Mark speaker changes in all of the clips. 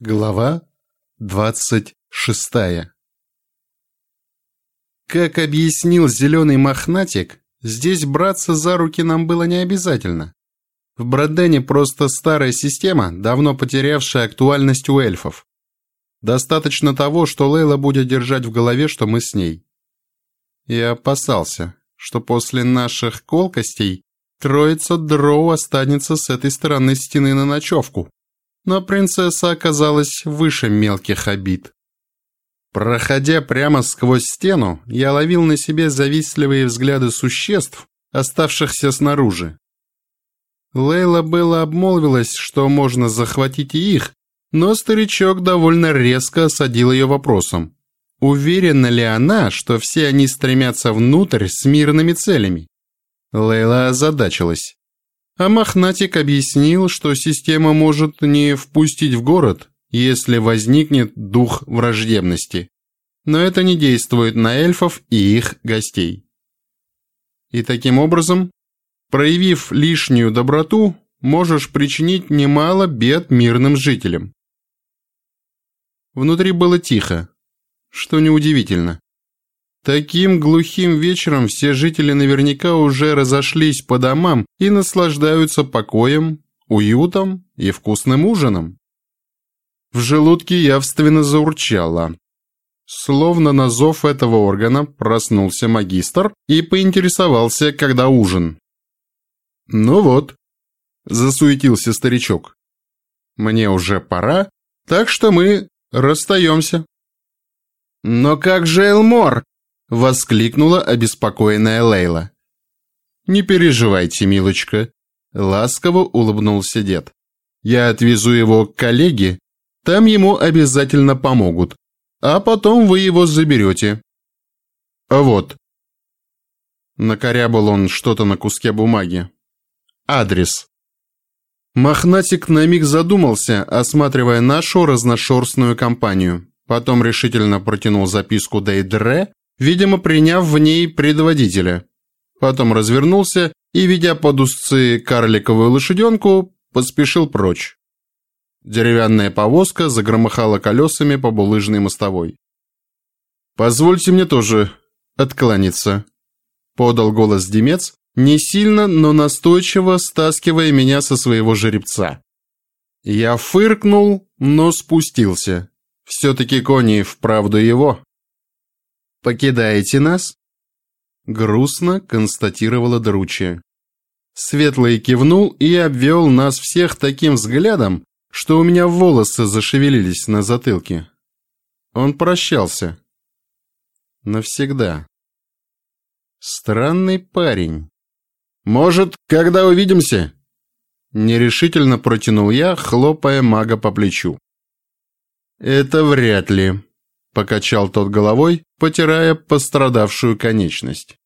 Speaker 1: Глава двадцать шестая Как объяснил зеленый мохнатик, здесь браться за руки нам было не обязательно. В Бродене просто старая система, давно потерявшая актуальность у эльфов. Достаточно того, что Лейла будет держать в голове, что мы с ней. Я опасался, что после наших колкостей троица дроу останется с этой стороны стены на ночевку но принцесса оказалась выше мелких обид. Проходя прямо сквозь стену, я ловил на себе завистливые взгляды существ, оставшихся снаружи. Лейла было обмолвилась, что можно захватить их, но старичок довольно резко осадил ее вопросом. Уверена ли она, что все они стремятся внутрь с мирными целями? Лейла озадачилась. А Мохнатик объяснил, что система может не впустить в город, если возникнет дух враждебности. Но это не действует на эльфов и их гостей. И таким образом, проявив лишнюю доброту, можешь причинить немало бед мирным жителям. Внутри было тихо, что неудивительно. Таким глухим вечером все жители наверняка уже разошлись по домам и наслаждаются покоем, уютом и вкусным ужином. В желудке явственно заурчало. Словно на зов этого органа проснулся магистр и поинтересовался, когда ужин. «Ну вот», – засуетился старичок. «Мне уже пора, так что мы расстаемся». «Но как же Элмор?» Воскликнула обеспокоенная Лейла. «Не переживайте, милочка», — ласково улыбнулся дед. «Я отвезу его к коллеге, там ему обязательно помогут, а потом вы его заберете». А «Вот». Накорябал он что-то на куске бумаги. «Адрес». Мохнатик на миг задумался, осматривая нашу разношерстную компанию. Потом решительно протянул записку Дейдре видимо, приняв в ней предводителя. Потом развернулся и, ведя под узцы карликовую лошаденку, поспешил прочь. Деревянная повозка загромыхала колесами по булыжной мостовой. «Позвольте мне тоже откланяться», — подал голос Демец, не сильно, но настойчиво стаскивая меня со своего жеребца. Я фыркнул, но спустился. Все-таки кони вправду его покидаете нас?» Грустно констатировала Дручья. Светлый кивнул и обвел нас всех таким взглядом, что у меня волосы зашевелились на затылке. Он прощался. Навсегда. Странный парень. «Может, когда увидимся?» Нерешительно протянул я, хлопая мага по плечу. «Это вряд ли», Покачал тот головой, потирая пострадавшую конечность.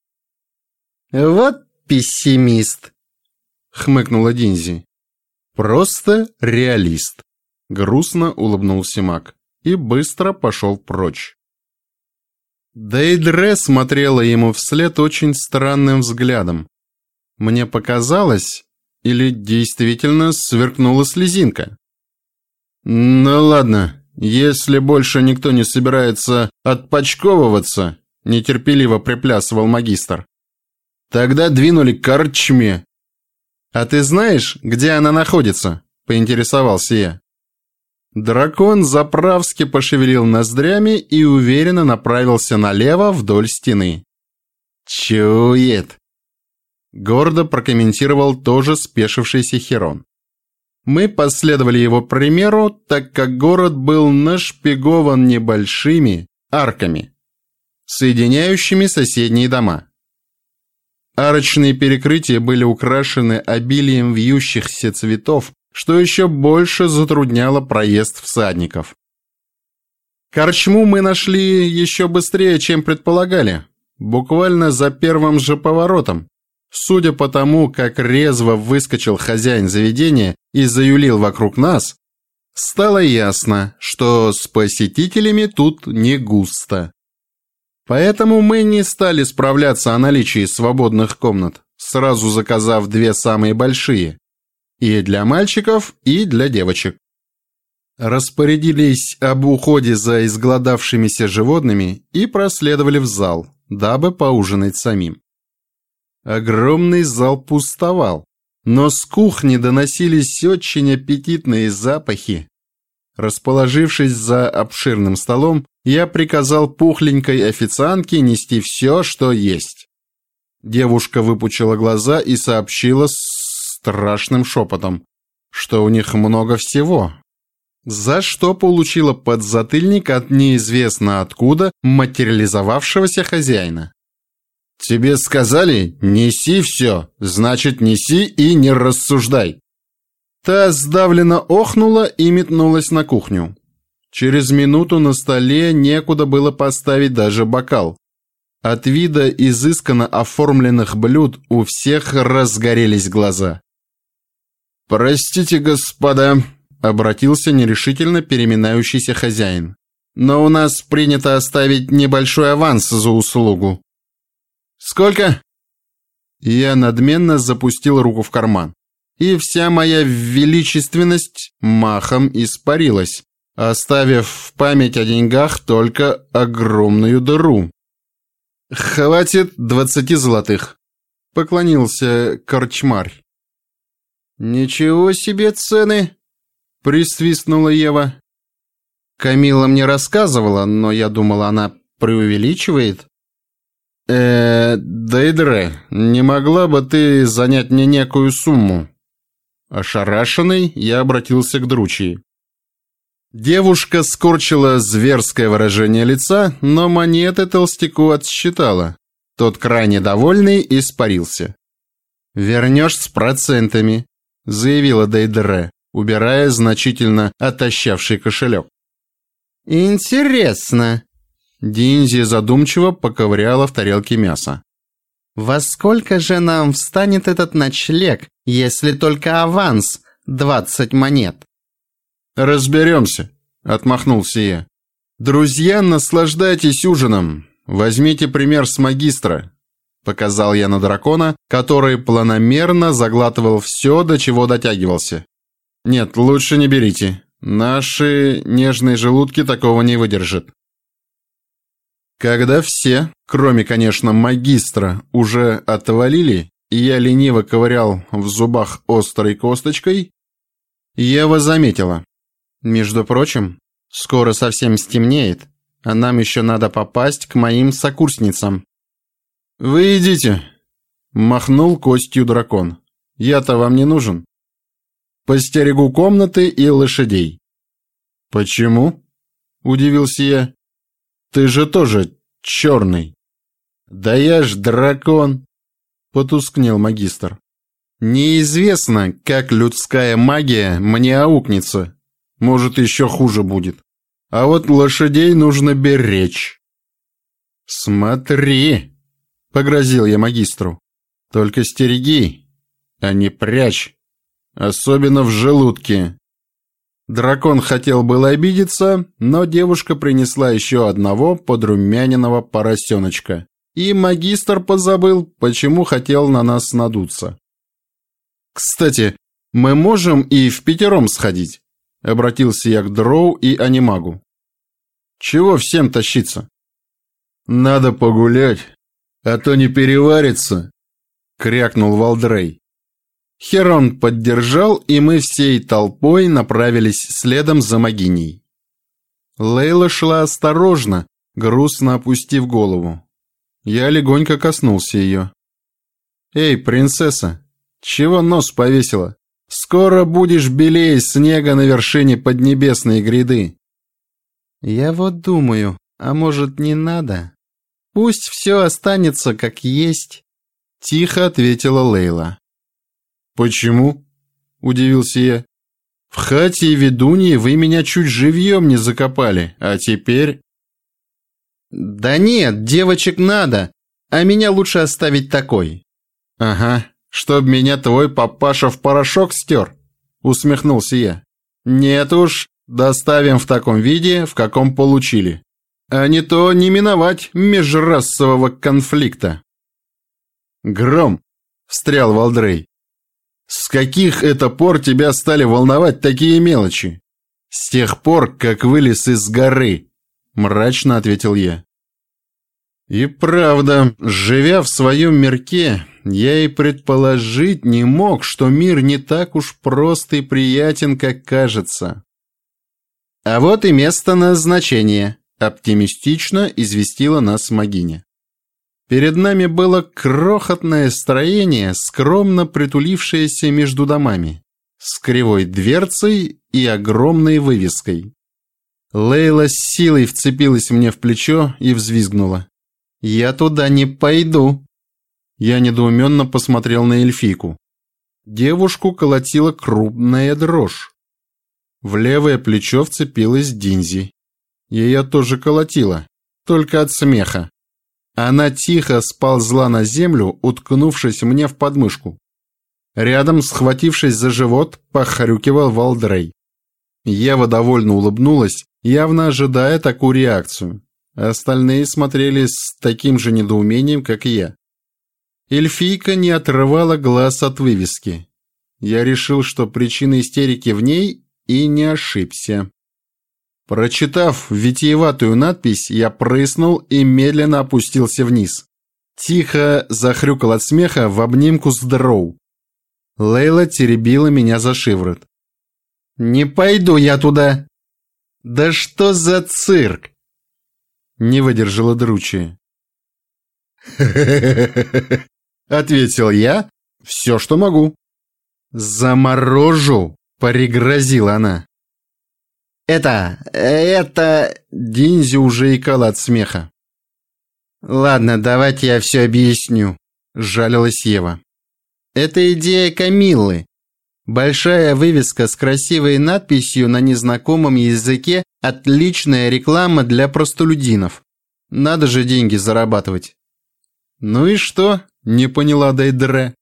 Speaker 1: «Вот пессимист!» — хмыкнула Динзи. «Просто реалист!» — грустно улыбнулся маг и быстро пошел прочь. Дейдре смотрела ему вслед очень странным взглядом. Мне показалось, или действительно сверкнула слезинка. «Ну ладно, «Если больше никто не собирается отпочковываться», — нетерпеливо приплясывал магистр, «тогда двинули к корчме». «А ты знаешь, где она находится?» — поинтересовался я. Дракон заправски пошевелил ноздрями и уверенно направился налево вдоль стены. «Чует!» Гордо прокомментировал тоже спешившийся Херон. Мы последовали его примеру, так как город был нашпигован небольшими арками, соединяющими соседние дома. Арочные перекрытия были украшены обилием вьющихся цветов, что еще больше затрудняло проезд всадников. Корчму мы нашли еще быстрее, чем предполагали, буквально за первым же поворотом, Судя по тому, как резво выскочил хозяин заведения и заюлил вокруг нас, стало ясно, что с посетителями тут не густо. Поэтому мы не стали справляться о наличии свободных комнат, сразу заказав две самые большие. И для мальчиков, и для девочек. распорядились об уходе за изголодавшимися животными и проследовали в зал, дабы поужинать самим. Огромный зал пустовал, но с кухни доносились очень аппетитные запахи. Расположившись за обширным столом, я приказал пухленькой официантке нести все, что есть. Девушка выпучила глаза и сообщила страшным шепотом, что у них много всего. За что получила подзатыльник от неизвестно откуда материализовавшегося хозяина. «Тебе сказали, неси все, значит, неси и не рассуждай». Та сдавленно охнула и метнулась на кухню. Через минуту на столе некуда было поставить даже бокал. От вида изысканно оформленных блюд у всех разгорелись глаза. «Простите, господа», — обратился нерешительно переминающийся хозяин. «Но у нас принято оставить небольшой аванс за услугу». «Сколько?» Я надменно запустил руку в карман, и вся моя величественность махом испарилась, оставив в память о деньгах только огромную дыру. «Хватит двадцати золотых», — поклонился корчмарь. «Ничего себе цены!» — присвистнула Ева. Камила мне рассказывала, но я думала, она преувеличивает. Э, Дейдре, не могла бы ты занять мне некую сумму? Ошарашенный, я обратился к Дручии. Девушка скорчила зверское выражение лица, но монеты толстяку отсчитала. Тот крайне довольный испарился. «Вернешь с процентами», — заявила Дейдре, убирая значительно отощавший кошелек. «Интересно», Динзи задумчиво поковыряла в тарелке мясо. «Во сколько же нам встанет этот ночлег, если только аванс двадцать монет?» «Разберемся», — отмахнулся я. «Друзья, наслаждайтесь ужином. Возьмите пример с магистра», — показал я на дракона, который планомерно заглатывал все, до чего дотягивался. «Нет, лучше не берите. Наши нежные желудки такого не выдержат». Когда все, кроме, конечно, магистра, уже отвалили, и я лениво ковырял в зубах острой косточкой, Ева заметила. Между прочим, скоро совсем стемнеет, а нам еще надо попасть к моим сокурсницам. «Вы идите!» – махнул костью дракон. «Я-то вам не нужен. Постерегу комнаты и лошадей». «Почему?» – удивился я. Ты же тоже черный. Да я ж дракон, потускнел магистр. Неизвестно, как людская магия мне аукнется. Может, еще хуже будет. А вот лошадей нужно беречь. Смотри, погрозил я магистру. Только стереги, а не прячь, особенно в желудке. Дракон хотел было обидеться, но девушка принесла еще одного подрумяненного поросеночка. И магистр позабыл, почему хотел на нас надуться. «Кстати, мы можем и в пятером сходить», — обратился я к Дроу и Анимагу. «Чего всем тащиться?» «Надо погулять, а то не переварится», — крякнул Валдрей. Херон поддержал, и мы всей толпой направились следом за Магиней. Лейла шла осторожно, грустно опустив голову. Я легонько коснулся ее. «Эй, принцесса, чего нос повесила? Скоро будешь белее снега на вершине поднебесной гряды». «Я вот думаю, а может не надо? Пусть все останется как есть», — тихо ответила Лейла. «Почему?» – удивился я. «В хате и ведуньи вы меня чуть живьем не закопали, а теперь...» «Да нет, девочек надо, а меня лучше оставить такой». «Ага, чтоб меня твой папаша в порошок стер», – усмехнулся я. «Нет уж, доставим в таком виде, в каком получили. А не то не миновать межрасового конфликта». «Гром», – встрял Валдрей. С каких это пор тебя стали волновать такие мелочи? С тех пор, как вылез из горы, мрачно ответил я. И правда, живя в своем мирке, я и предположить не мог, что мир не так уж прост и приятен, как кажется. А вот и место назначения, оптимистично известила нас Магиня. Перед нами было крохотное строение, скромно притулившееся между домами, с кривой дверцей и огромной вывеской. Лейла с силой вцепилась мне в плечо и взвизгнула. «Я туда не пойду!» Я недоуменно посмотрел на эльфийку. Девушку колотила крупная дрожь. В левое плечо вцепилась Динзи. Ее тоже колотило, только от смеха. Она тихо сползла на землю, уткнувшись мне в подмышку. Рядом, схватившись за живот, похрюкивал Валдрей. Ева довольно улыбнулась, явно ожидая такую реакцию. Остальные смотрели с таким же недоумением, как и я. Эльфийка не отрывала глаз от вывески. Я решил, что причина истерики в ней, и не ошибся. Прочитав витиеватую надпись, я прыснул и медленно опустился вниз. Тихо захрюкал от смеха в обнимку с Дроу. Лейла теребила меня за шиворот. «Не пойду я туда!» «Да что за цирк?» Не выдержала Дручи. ответил я, все, что могу. «Заморожу!» — пригрозила она.
Speaker 2: «Это... это...»
Speaker 1: Динзи уже икала от смеха.
Speaker 2: «Ладно, давайте я все объясню», — жалилась Ева. «Это идея Камиллы. Большая вывеска с красивой надписью на незнакомом языке – отличная реклама для простолюдинов. Надо же деньги зарабатывать».
Speaker 1: «Ну и что?» – не поняла Дейдре.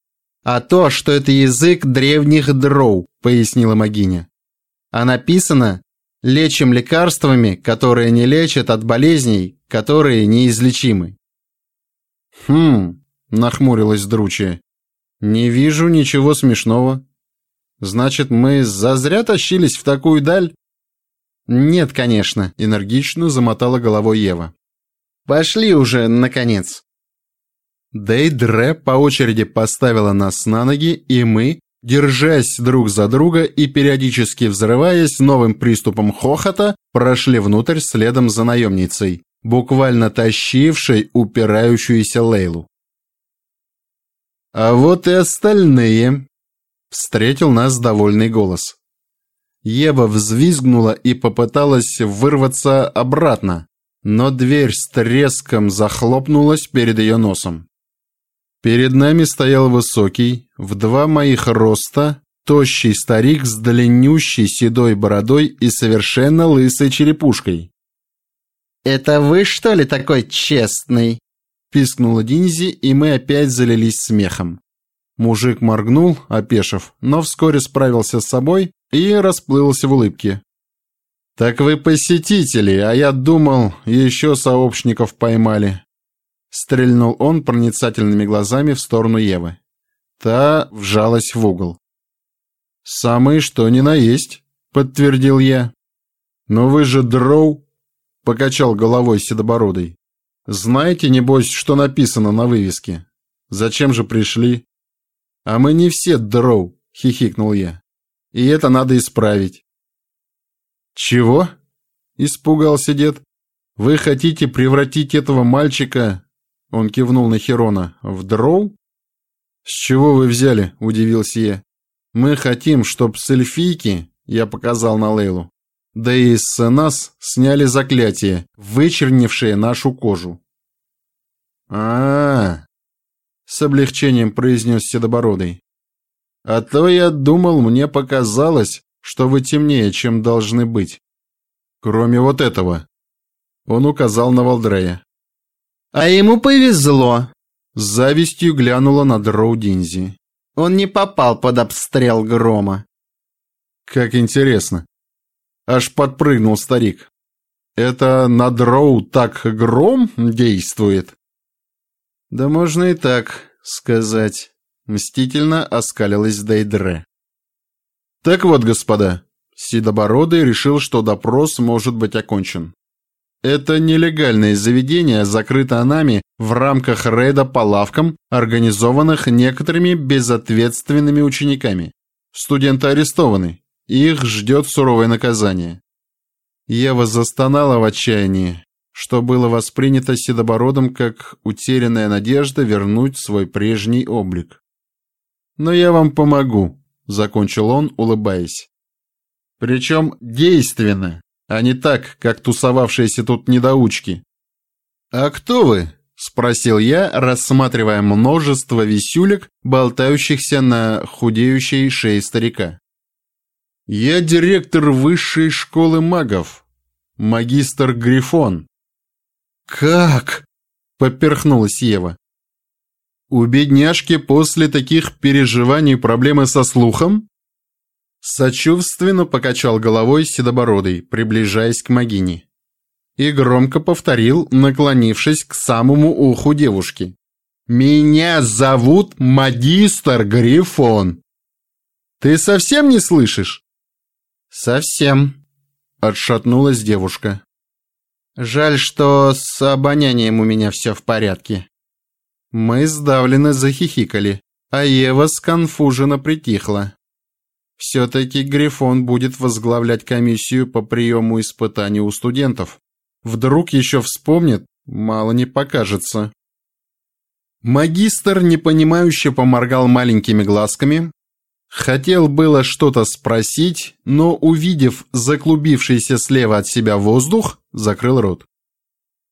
Speaker 2: «А то, что это язык древних дроу», – пояснила Магиня. «А написано Лечим лекарствами, которые не лечат от болезней, которые неизлечимы.
Speaker 1: Хм, нахмурилась Дручья. Не вижу ничего смешного. Значит, мы зазря тащились в такую даль?
Speaker 2: Нет, конечно, энергично замотала головой Ева. Пошли уже, наконец.
Speaker 1: Дейдре по очереди поставила нас на ноги, и мы, держась друг за друга и периодически взрываясь новым приступом хохота, прошли внутрь следом за наемницей, буквально тащившей упирающуюся Лейлу. «А вот и остальные!» — встретил нас довольный голос. Ева взвизгнула и попыталась вырваться обратно, но дверь с треском захлопнулась перед ее носом. Перед нами стоял высокий, в два моих роста, тощий старик с длиннющей седой бородой и совершенно лысой черепушкой.
Speaker 2: «Это вы, что ли, такой честный?»
Speaker 1: Пискнула Динзи, и мы опять залились смехом. Мужик моргнул, опешив, но вскоре справился с собой и расплылся в улыбке. «Так вы посетители, а я думал, еще сообщников поймали. Стрельнул он проницательными глазами в сторону Евы. Та вжалась в угол. «Самые что ни на есть», — подтвердил я. «Но вы же дроу», — покачал головой седобородый. «Знаете, небось, что написано на вывеске? Зачем же пришли?» «А мы не все дроу», — хихикнул я. «И это надо исправить». «Чего?» — испугался дед. «Вы хотите превратить этого мальчика он кивнул на Херона. «В дроу?» «С чего вы взяли?» – удивился я. «Мы хотим, чтоб с эльфийки, я показал на Лейлу, да и с нас сняли заклятие, вычернившее нашу кожу». А, -а, -а с облегчением произнес Седобородый. «А то я думал, мне показалось, что вы темнее, чем должны быть. Кроме вот этого». Он указал на Валдрея.
Speaker 2: А ему повезло.
Speaker 1: С завистью глянула на Дроу Динзи.
Speaker 2: Он не попал под обстрел грома.
Speaker 1: Как интересно. Аж подпрыгнул старик. Это на Дроу так гром действует? Да можно и так сказать. Мстительно оскалилась Дейдре. Так вот, господа, Седобородый решил, что допрос может быть окончен. Это нелегальное заведение закрыто нами в рамках рейда по лавкам, организованных некоторыми безответственными учениками. Студенты арестованы. Их ждет суровое наказание. Ева застонала в отчаянии, что было воспринято Седобородом как утерянная надежда вернуть свой прежний облик. «Но я вам помогу», — закончил он, улыбаясь. «Причем действенно, а не так, как тусовавшиеся тут недоучки». «А кто вы?» — спросил я, рассматривая множество висюлек, болтающихся на худеющей шее старика. «Я директор высшей школы магов, магистр Грифон». «Как?» — поперхнулась Ева. «У бедняжки после таких переживаний проблемы со слухом?» Сочувственно покачал головой седобородый, приближаясь к Магине. И громко повторил, наклонившись к самому уху девушки. «Меня зовут магистр Грифон!» «Ты совсем не слышишь?» «Совсем», — отшатнулась девушка. «Жаль, что с обонянием у меня все в порядке». Мы сдавленно захихикали, а Ева сконфуженно притихла. Все-таки Грифон будет возглавлять комиссию по приему испытаний у студентов. Вдруг еще вспомнит, мало не покажется. Магистр непонимающе поморгал маленькими глазками, Хотел было что-то спросить, но, увидев заклубившийся слева от себя воздух, закрыл рот.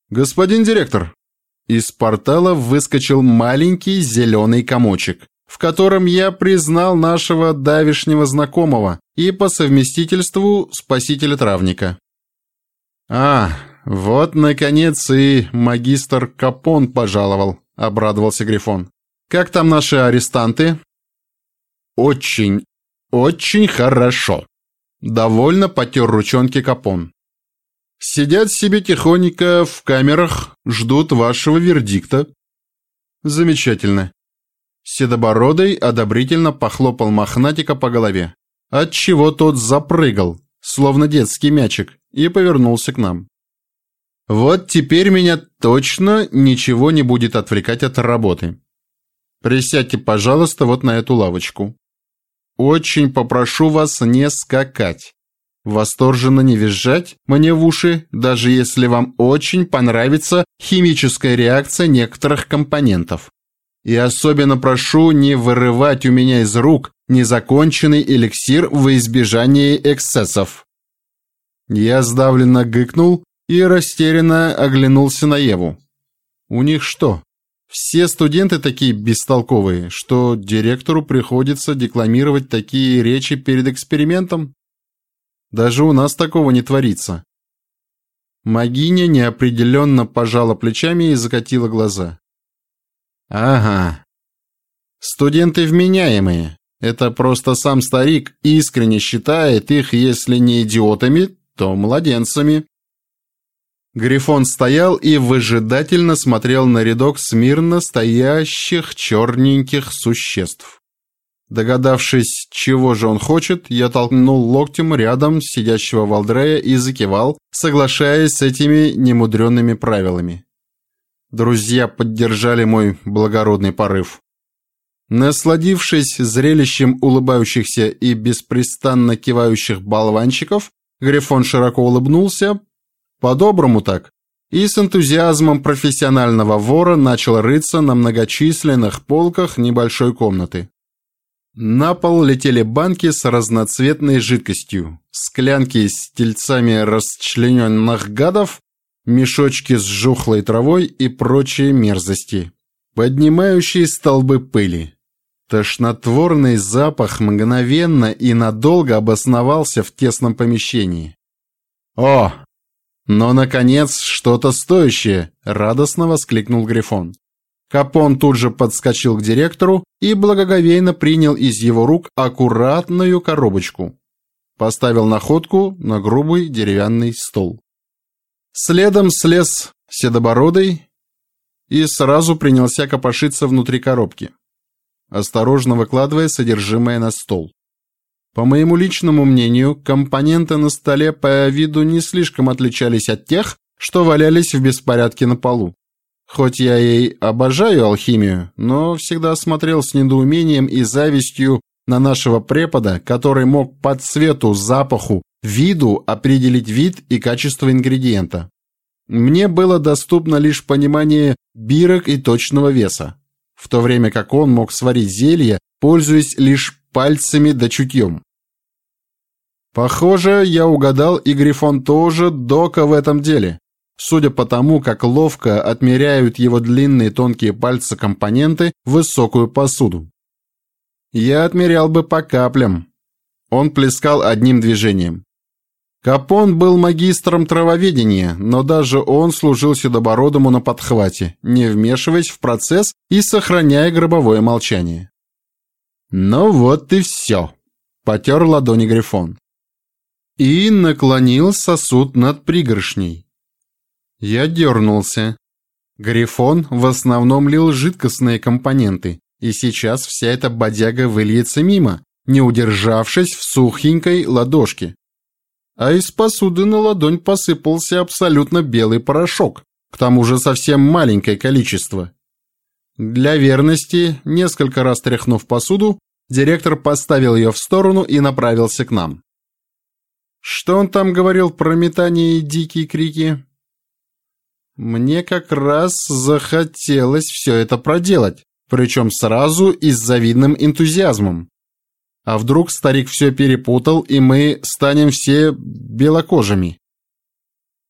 Speaker 1: «Господин директор!» Из портала выскочил маленький зеленый комочек, в котором я признал нашего давишнего знакомого и по совместительству спасителя травника. «А, вот, наконец, и магистр Капон пожаловал», — обрадовался Грифон. «Как там наши арестанты?» очень, очень хорошо. Довольно потер ручонки Капон. Сидят себе тихонько в камерах, ждут вашего вердикта. Замечательно. Седобородый одобрительно похлопал мохнатика по голове, отчего тот запрыгал, словно детский мячик, и повернулся к нам. Вот теперь меня точно ничего не будет отвлекать от работы. Присядьте, пожалуйста, вот на эту лавочку. Очень попрошу вас не скакать. Восторженно не визжать мне в уши, даже если вам очень понравится химическая реакция некоторых компонентов. И особенно прошу не вырывать у меня из рук незаконченный эликсир в избежание эксцессов. Я сдавленно гыкнул и растерянно оглянулся на Еву. У них что, все студенты такие бестолковые, что директору приходится декламировать такие речи перед экспериментом. Даже у нас такого не творится. Магиня неопределенно пожала плечами и закатила глаза. Ага. Студенты вменяемые. Это просто сам старик искренне считает их, если не идиотами, то младенцами. Грифон стоял и выжидательно смотрел на рядок смирно стоящих черненьких существ. Догадавшись, чего же он хочет, я толкнул локтем рядом сидящего Валдрея и закивал, соглашаясь с этими немудренными правилами. Друзья поддержали мой благородный порыв. Насладившись зрелищем улыбающихся и беспрестанно кивающих болванчиков, Грифон широко улыбнулся, по-доброму так. И с энтузиазмом профессионального вора начал рыться на многочисленных полках небольшой комнаты. На пол летели банки с разноцветной жидкостью, склянки с тельцами расчлененных гадов, мешочки с жухлой травой и прочие мерзости, поднимающие столбы пыли. Тошнотворный запах мгновенно и надолго обосновался в тесном помещении. «О, «Но, наконец, что-то стоящее!» – радостно воскликнул Грифон. Капон тут же подскочил к директору и благоговейно принял из его рук аккуратную коробочку. Поставил находку на грубый деревянный стол. Следом слез седобородый и сразу принялся копошиться внутри коробки, осторожно выкладывая содержимое на стол. По моему личному мнению, компоненты на столе по виду не слишком отличались от тех, что валялись в беспорядке на полу. Хоть я и обожаю алхимию, но всегда смотрел с недоумением и завистью на нашего препода, который мог по цвету, запаху, виду определить вид и качество ингредиента. Мне было доступно лишь понимание бирок и точного веса, в то время как он мог сварить зелье, пользуясь лишь пальцами да чутьем. Похоже, я угадал, и Грифон тоже дока в этом деле. Судя по тому, как ловко отмеряют его длинные тонкие пальцы компоненты в высокую посуду. Я отмерял бы по каплям. Он плескал одним движением. Капон был магистром травоведения, но даже он служил седобородому на подхвате, не вмешиваясь в процесс и сохраняя гробовое молчание. «Ну вот и все», — потер ладони Грифон. И наклонил сосуд над пригоршней. Я дернулся. Грифон в основном лил жидкостные компоненты, и сейчас вся эта бодяга выльется мимо, не удержавшись в сухенькой ладошке а из посуды на ладонь посыпался абсолютно белый порошок, к тому же совсем маленькое количество. Для верности, несколько раз тряхнув посуду, директор поставил ее в сторону и направился к нам. Что он там говорил про метание и дикие крики? Мне как раз захотелось все это проделать, причем сразу и с завидным энтузиазмом. А вдруг старик все перепутал, и мы станем все белокожими?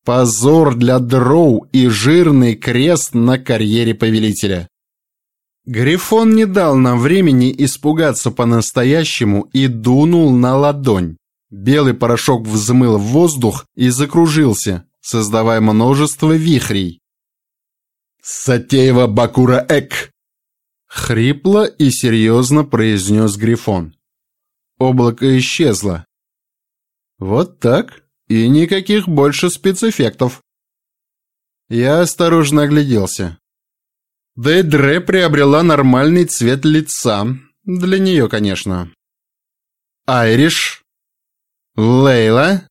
Speaker 1: Позор для дроу и жирный крест на карьере повелителя. Грифон не дал нам времени испугаться по-настоящему и дунул на ладонь. Белый порошок взмыл в воздух и закружился, создавая множество вихрей. «Сатеева Бакура Эк!» Хрипло и серьезно произнес Грифон. Облако исчезло. Вот так, и никаких больше спецэффектов. Я осторожно огляделся. Дейдре приобрела нормальный цвет лица. Для нее, конечно. Айриш. Лейла.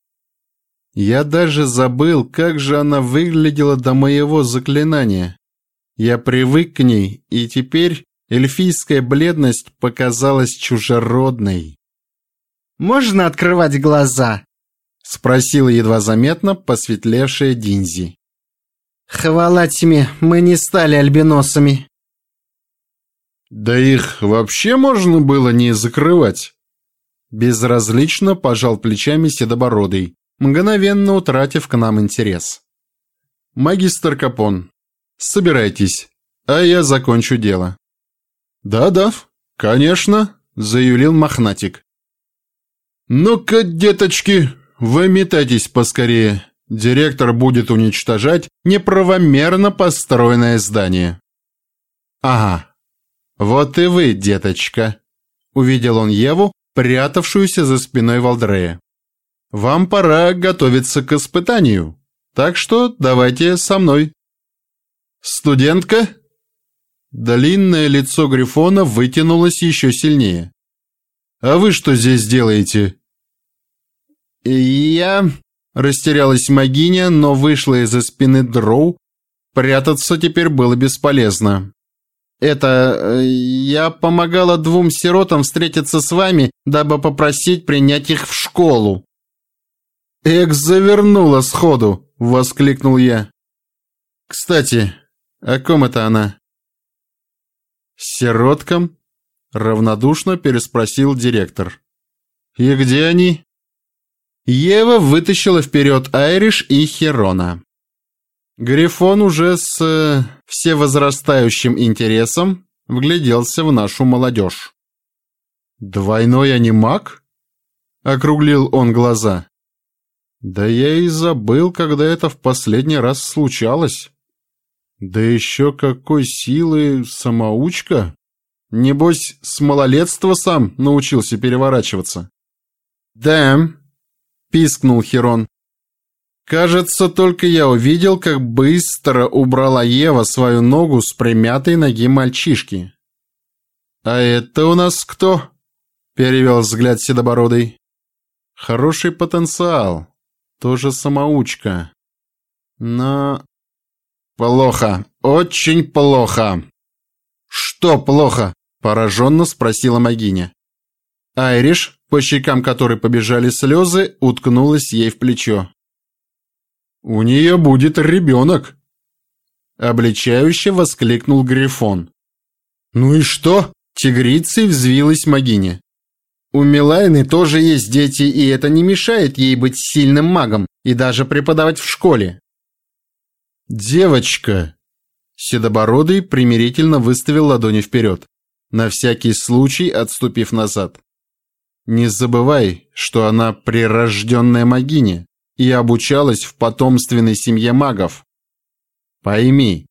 Speaker 1: Я даже забыл, как же она выглядела до моего заклинания. Я привык к ней, и теперь эльфийская бледность показалась чужеродной.
Speaker 2: Можно открывать глаза?»
Speaker 1: — спросила едва заметно посветлевшая Динзи.
Speaker 2: «Хвала тьме, мы не стали альбиносами».
Speaker 1: «Да их вообще можно было не закрывать?» Безразлично пожал плечами Седобородый, мгновенно утратив к нам интерес. «Магистр Капон, собирайтесь, а я закончу дело». «Да-да, конечно», — заюлил Мохнатик. «Ну-ка, деточки, выметайтесь поскорее. Директор будет уничтожать неправомерно построенное здание». «Ага, вот и вы, деточка», — увидел он Еву, прятавшуюся за спиной Валдрея. «Вам пора готовиться к испытанию, так что давайте со мной». «Студентка?» Длинное лицо Грифона вытянулось еще сильнее. «А вы что здесь делаете?» «Я...» — растерялась Магиня, но вышла из-за спины Дроу. Прятаться теперь было бесполезно. «Это... я помогала двум сиротам встретиться с вами, дабы попросить принять их в школу». «Эк, завернула сходу!» — воскликнул я. «Кстати, о ком это она?» «Сироткам?» — равнодушно переспросил директор. «И где они?» Ева вытащила вперед Айриш и Херона. Грифон уже с э, всевозрастающим интересом вгляделся в нашу молодежь. «Двойной анимак?» — округлил он глаза. «Да я и забыл, когда это в последний раз случалось. Да еще какой силы самоучка! Небось, с малолетства сам научился переворачиваться». «Да, — пискнул Херон. Кажется, только я увидел, как быстро убрала Ева свою ногу с примятой ноги мальчишки. «А это у нас кто?» перевел взгляд Седобородый. Хороший потенциал, тоже самоучка. Но... Плохо, очень плохо. Что плохо? Пораженно спросила Магиня. Айриш, по щекам которой побежали слезы, уткнулась ей в плечо. «У нее будет ребенок!» Обличающе воскликнул Грифон. «Ну и что?» Тигрицей взвилась Магиня. У Милайны тоже есть дети, и это не мешает ей быть сильным магом и даже преподавать в школе. «Девочка!» Седобородый примирительно выставил ладони вперед, на всякий случай отступив назад. «Не забывай, что она прирожденная магиня и обучалась в потомственной семье магов. Пойми,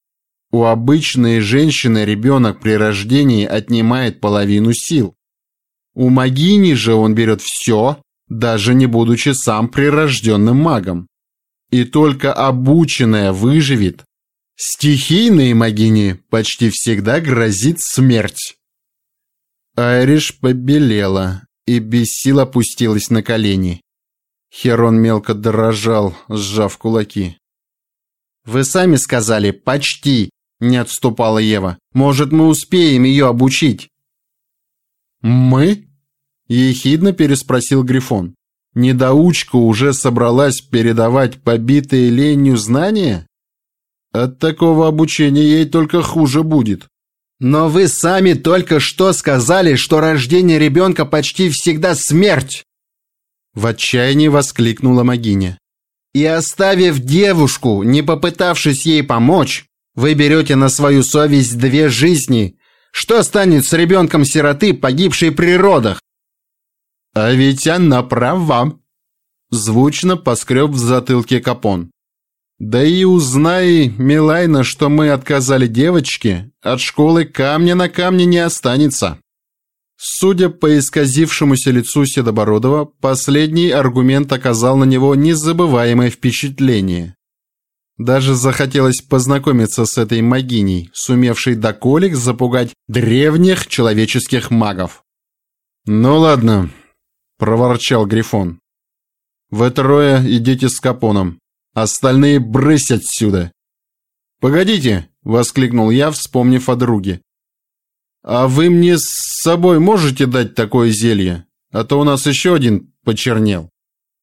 Speaker 1: у обычной женщины ребенок при рождении отнимает половину сил. У магини же он берет все, даже не будучи сам прирожденным магом. И только обученная выживет. Стихийной магине почти всегда грозит смерть. Айриш побелела и без сил опустилась на колени. Херон мелко дрожал, сжав кулаки. «Вы сами сказали «почти», — не отступала Ева. «Может, мы успеем ее обучить?» «Мы?» — ехидно переспросил Грифон. «Недоучка уже собралась передавать побитые ленью знания? От такого обучения ей только хуже будет». «Но вы сами только что сказали, что рождение ребенка почти всегда смерть!» В отчаянии воскликнула Магиня. «И оставив девушку, не попытавшись ей помочь, вы берете на свою совесть две жизни. Что станет с ребенком сироты, погибшей при родах? А ведь она права. Звучно поскреб в затылке Капон. Да и узнай, Милайна, что мы отказали девочке, от школы камня на камне не останется. Судя по исказившемуся лицу Седобородова, последний аргумент оказал на него незабываемое впечатление. Даже захотелось познакомиться с этой магиней, сумевшей до колик запугать древних человеческих магов. «Ну ладно», — проворчал Грифон. «Вы трое идите с Капоном, остальные брысь отсюда!» «Погодите!» — воскликнул я, вспомнив о друге. «А вы мне с собой можете дать такое зелье? А то у нас еще один почернел».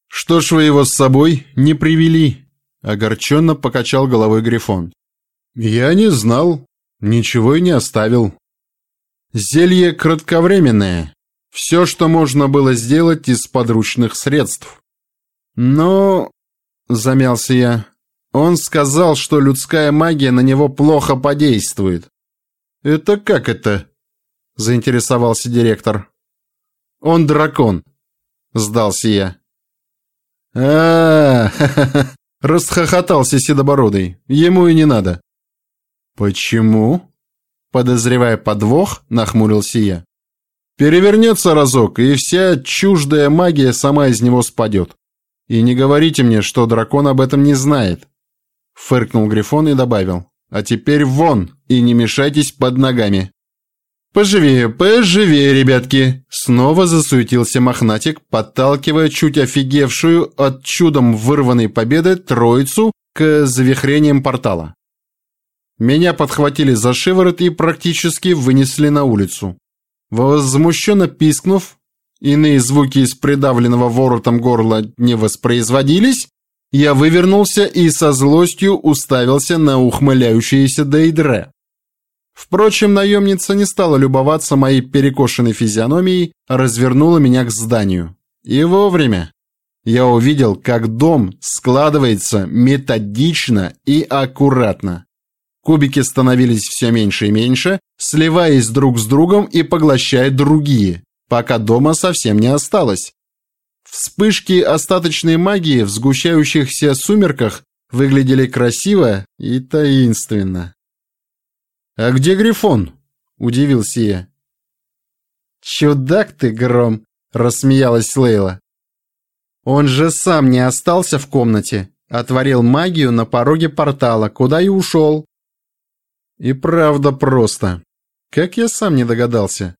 Speaker 1: «Что ж вы его с собой не привели?» Огорченно покачал головой Грифон. «Я не знал. Ничего и не оставил. Зелье кратковременное. Все, что можно было сделать из подручных средств. Но...» Замялся я. «Он сказал, что людская магия на него плохо подействует». «Это как это?» Заинтересовался директор. «Он дракон», сдался я. а, -а, -а Расхохотался Седобородый. Ему и не надо. Почему? Подозревая подвох, нахмурился я. Перевернется разок, и вся чуждая магия сама из него спадет. И не говорите мне, что дракон об этом не знает. Фыркнул Грифон и добавил. А теперь вон, и не мешайтесь под ногами. «Поживее, поживее, ребятки!» Снова засуетился Мохнатик, подталкивая чуть офигевшую от чудом вырванной победы троицу к завихрениям портала. Меня подхватили за шиворот и практически вынесли на улицу. Возмущенно пискнув, иные звуки из придавленного воротом горла не воспроизводились, я вывернулся и со злостью уставился на ухмыляющееся Дейдре. Впрочем, наемница не стала любоваться моей перекошенной физиономией, а развернула меня к зданию. И вовремя. Я увидел, как дом складывается методично и аккуратно. Кубики становились все меньше и меньше, сливаясь друг с другом и поглощая другие, пока дома совсем не осталось. Вспышки остаточной магии в сгущающихся сумерках выглядели красиво и таинственно. «А где Грифон?» – удивился я. «Чудак ты, Гром!» – рассмеялась Лейла. «Он же сам не остался в комнате, отворил магию на пороге портала, куда и ушел». «И правда просто. Как я сам не догадался?»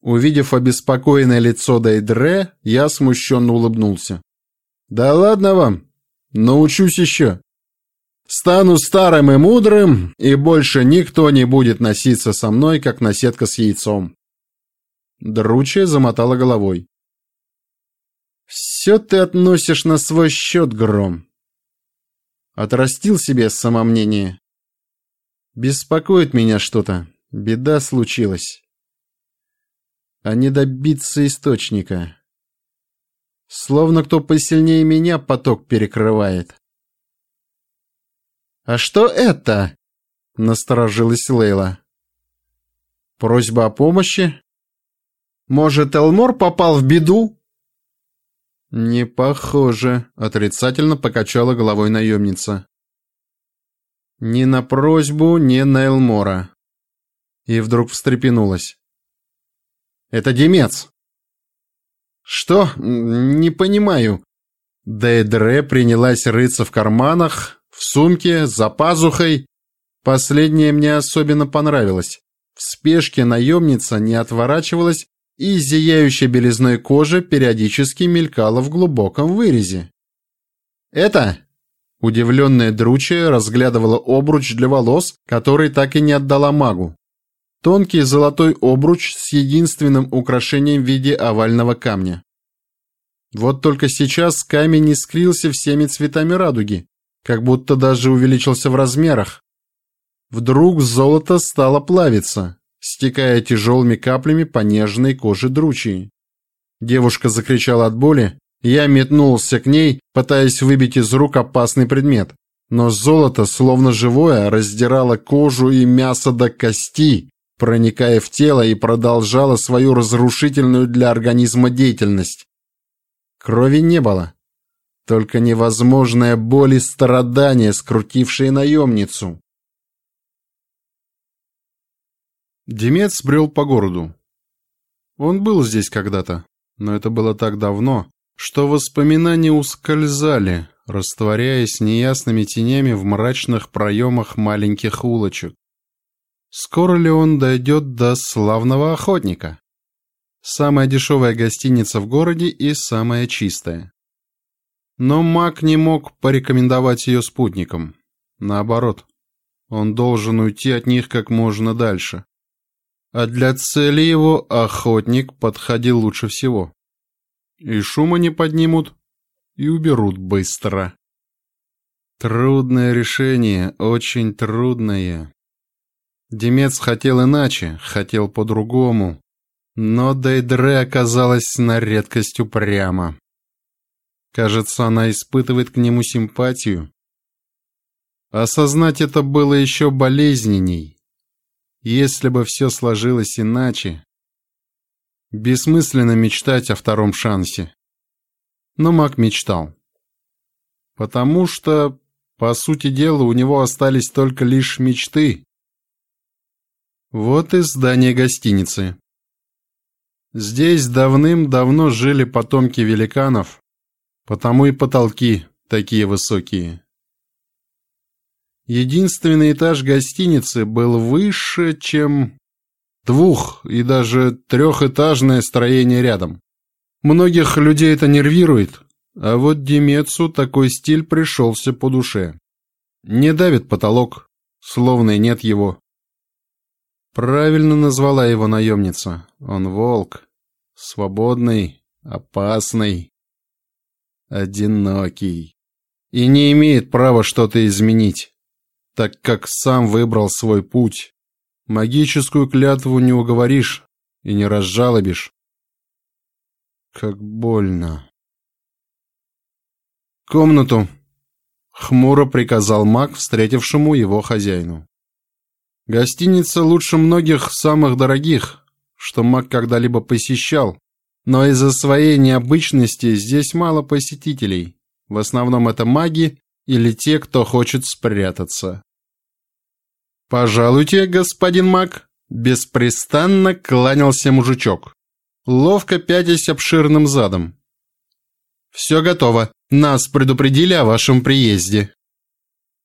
Speaker 1: Увидев обеспокоенное лицо Дейдре, я смущенно улыбнулся. «Да ладно вам, научусь еще. Стану старым и мудрым, и больше никто не будет носиться со мной, как наседка с яйцом». Дручья замотала головой. «Все ты относишь на свой счет, Гром. Отрастил себе самомнение. Беспокоит меня что-то. Беда случилась. А не добиться источника. Словно кто посильнее меня поток перекрывает. «А что это?» — насторожилась Лейла. «Просьба о помощи? Может, Элмор попал в беду?» «Не похоже», — отрицательно покачала головой наемница. Ни на просьбу, ни на Элмора. И вдруг встрепенулась. «Это Демец!» «Что? Не понимаю». Дейдре принялась рыться в карманах, в сумке, за пазухой. Последнее мне особенно понравилось. В спешке наемница не отворачивалась, и зияющая белизной кожа периодически мелькала в глубоком вырезе. «Это Удивленная Дручья разглядывала обруч для волос, который так и не отдала магу. Тонкий золотой обруч с единственным украшением в виде овального камня. Вот только сейчас камень искрился всеми цветами радуги, как будто даже увеличился в размерах. Вдруг золото стало плавиться, стекая тяжелыми каплями по нежной коже Дручии. Девушка закричала от боли, я метнулся к ней, пытаясь выбить из рук опасный предмет. Но золото, словно живое, раздирало кожу и мясо до кости, проникая в тело и продолжало свою разрушительную для организма деятельность. Крови не было. Только невозможная боль и страдания, скрутившие наемницу. Демец брел по городу. Он был здесь когда-то, но это было так давно, что воспоминания ускользали, растворяясь неясными тенями в мрачных проемах маленьких улочек. Скоро ли он дойдет до славного охотника? Самая дешевая гостиница в городе и самая чистая. Но маг не мог порекомендовать ее спутникам. Наоборот, он должен уйти от них как можно дальше. А для цели его охотник подходил лучше всего и шума не поднимут, и уберут быстро. Трудное решение, очень трудное. Демец хотел иначе, хотел по-другому, но Дейдре оказалась на редкость упряма. Кажется, она испытывает к нему симпатию. Осознать это было еще болезненней. Если бы все сложилось иначе, Бессмысленно мечтать о втором шансе. Но Мак мечтал. Потому что, по сути дела, у него остались только лишь мечты. Вот и здание гостиницы. Здесь давным-давно жили потомки великанов, потому и потолки такие высокие. Единственный этаж гостиницы был выше, чем двух- и даже трехэтажное строение рядом. Многих людей это нервирует, а вот Демецу такой стиль пришелся по душе. Не давит потолок, словно нет его. Правильно назвала его наемница. Он волк. Свободный, опасный, одинокий. И не имеет права что-то изменить, так как сам выбрал свой путь. Магическую клятву не уговоришь и не разжалобишь. Как больно. «Комнату!» — хмуро приказал маг, встретившему его хозяину. Гостиница лучше многих самых дорогих, что маг когда-либо посещал, но из-за своей необычности здесь мало посетителей. В основном это маги или те, кто хочет спрятаться. «Пожалуйте, господин маг!» Беспрестанно кланялся мужичок, ловко пятясь обширным задом. «Все готово. Нас предупредили о вашем приезде».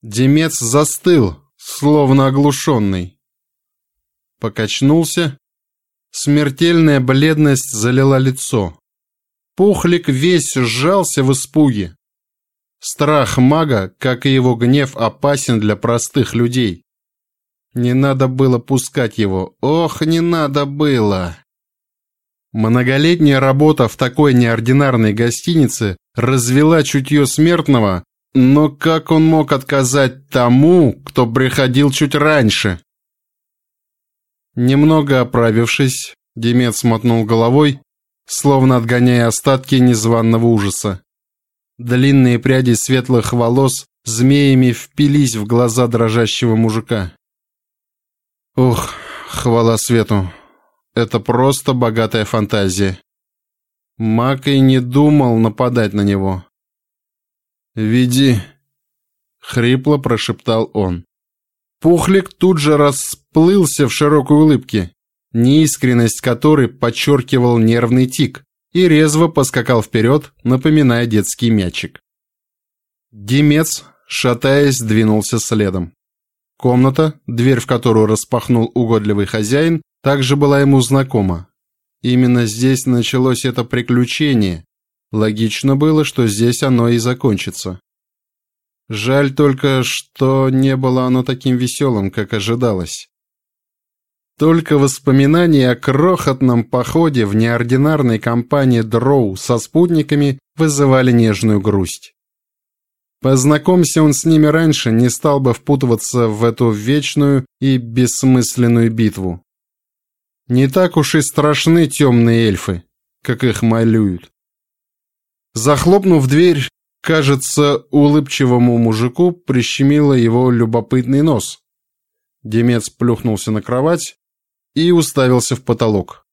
Speaker 1: Демец застыл, словно оглушенный. Покачнулся, Смертельная бледность залила лицо. Пухлик весь сжался в испуге. Страх мага, как и его гнев, опасен для простых людей. Не надо было пускать его. Ох, не надо было. Многолетняя работа в такой неординарной гостинице развела чутье смертного, но как он мог отказать тому, кто приходил чуть раньше? Немного оправившись, Демец мотнул головой, словно отгоняя остатки незваного ужаса. Длинные пряди светлых волос змеями впились в глаза дрожащего мужика. Ух, хвала свету. Это просто богатая фантазия. Мак и не думал нападать на него. «Веди», — хрипло прошептал он. Пухлик тут же расплылся в широкой улыбке, неискренность которой подчеркивал нервный тик, и резво поскакал вперед, напоминая детский мячик. Демец, шатаясь, двинулся следом. Комната, дверь в которую распахнул угодливый хозяин, также была ему знакома. Именно здесь началось это приключение. Логично было, что здесь оно и закончится. Жаль только, что не было оно таким веселым, как ожидалось. Только воспоминания о крохотном походе в неординарной компании Дроу со спутниками вызывали нежную грусть. Познакомься он с ними раньше, не стал бы впутываться в эту вечную и бессмысленную битву. Не так уж и страшны темные эльфы, как их малюют. Захлопнув дверь, кажется, улыбчивому мужику прищемило его любопытный нос. Демец плюхнулся на кровать и уставился в потолок.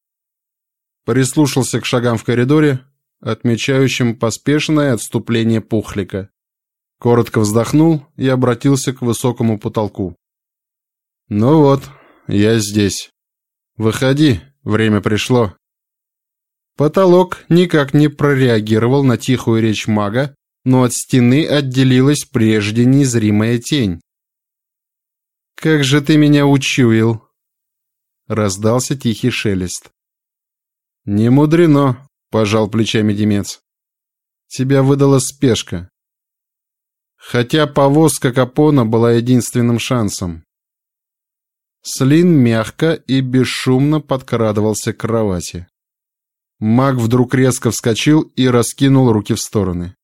Speaker 1: Прислушался к шагам в коридоре, отмечающим поспешное отступление пухлика. Коротко вздохнул и обратился к высокому потолку. «Ну вот, я здесь. Выходи, время пришло». Потолок никак не прореагировал на тихую речь мага, но от стены отделилась прежде незримая тень. «Как же ты меня учуял!» Раздался тихий шелест. «Не мудрено», — пожал плечами Демец. «Тебя выдала спешка хотя повозка Капона была единственным шансом. Слин мягко и бесшумно подкрадывался к кровати. Маг вдруг резко вскочил и раскинул руки в стороны.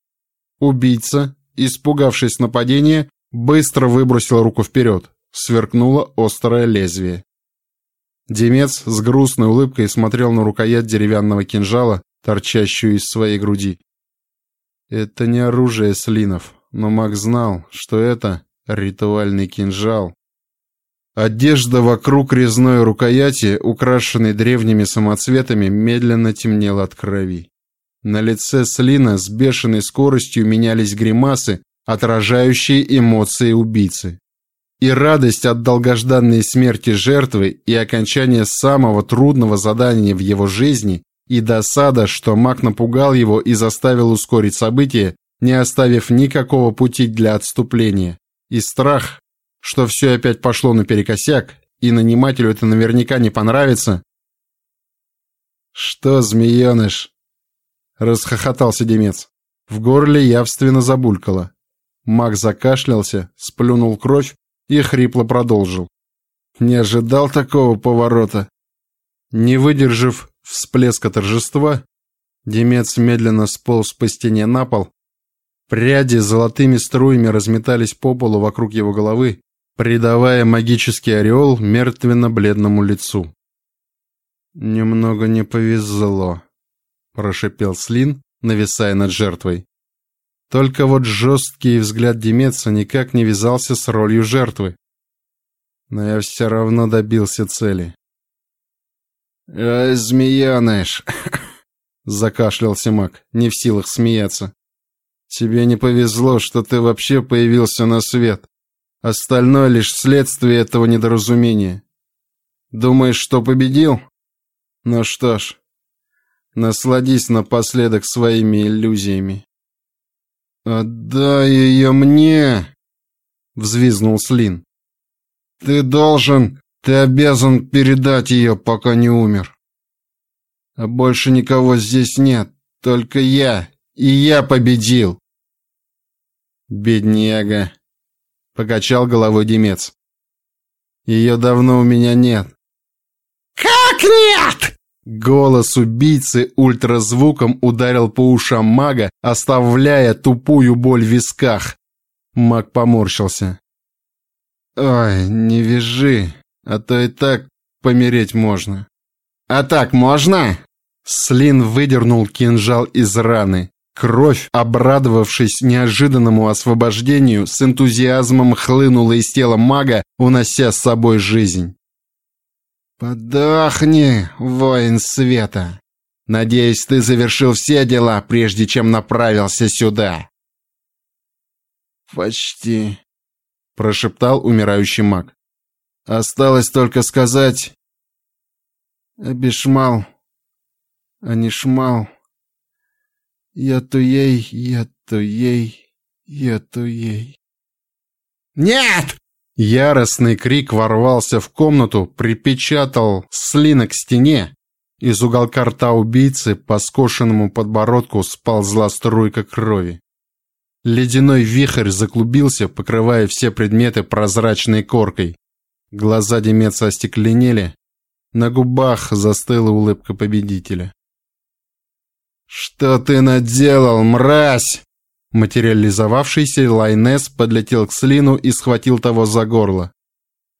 Speaker 1: Убийца, испугавшись нападения, быстро выбросил руку вперед. Сверкнуло острое лезвие. Демец с грустной улыбкой смотрел на рукоять деревянного кинжала, торчащую из своей груди. Это не оружие слинов, но маг знал, что это ритуальный кинжал. Одежда вокруг резной рукояти, украшенной древними самоцветами, медленно темнела от крови. На лице Слина с бешеной скоростью менялись гримасы, отражающие эмоции убийцы. И радость от долгожданной смерти жертвы и окончания самого трудного задания в его жизни, и досада, что маг напугал его и заставил ускорить события, не оставив никакого пути для отступления, и страх, что все опять пошло наперекосяк, и нанимателю это наверняка не понравится. «Что, змееныш?» — расхохотался Демец. В горле явственно забулькало. Маг закашлялся, сплюнул кровь и хрипло продолжил. «Не ожидал такого поворота». Не выдержав всплеска торжества, Демец медленно сполз по стене на пол Пряди золотыми струями разметались по полу вокруг его головы, придавая магический ореол мертвенно-бледному лицу. «Немного не повезло», — прошипел Слин, нависая над жертвой. Только вот жесткий взгляд Демеца никак не вязался с ролью жертвы. Но я все равно добился цели. «Ай, змеяныш!» — закашлялся маг, не в силах смеяться. Тебе не повезло, что ты вообще появился на свет. Остальное лишь следствие этого недоразумения. Думаешь, что победил? Ну что ж, насладись напоследок своими иллюзиями. «Отдай ее мне!» — взвизнул Слин. «Ты должен, ты обязан передать ее, пока не умер». А больше никого здесь нет, только я, и я победил. Бедняга, покачал головой Демец. Ее давно у меня нет.
Speaker 2: Как нет?
Speaker 1: Голос убийцы ультразвуком ударил по ушам мага, оставляя тупую боль в висках. Маг поморщился. «Ой, не вяжи, а то и так помереть можно».
Speaker 2: «А так можно?»
Speaker 1: Слин выдернул кинжал из раны. Кровь, обрадовавшись неожиданному освобождению, с энтузиазмом хлынула из тела мага, унося с собой жизнь. «Подохни, воин света! Надеюсь, ты завершил все дела, прежде чем направился сюда!» «Почти», — прошептал умирающий маг. «Осталось только сказать... Абишмал, Анишмал, Ятуей, Ятуей, Ятуей...»
Speaker 2: «Нет!»
Speaker 1: Яростный крик ворвался в комнату, припечатал слина к стене. Из уголка рта убийцы по скошенному подбородку сползла струйка крови. Ледяной вихрь заклубился, покрывая все предметы прозрачной коркой. Глаза Демеца остекленели. На губах застыла улыбка победителя. «Что ты наделал, мразь?» Материализовавшийся Лайнес подлетел к Слину и схватил того за горло.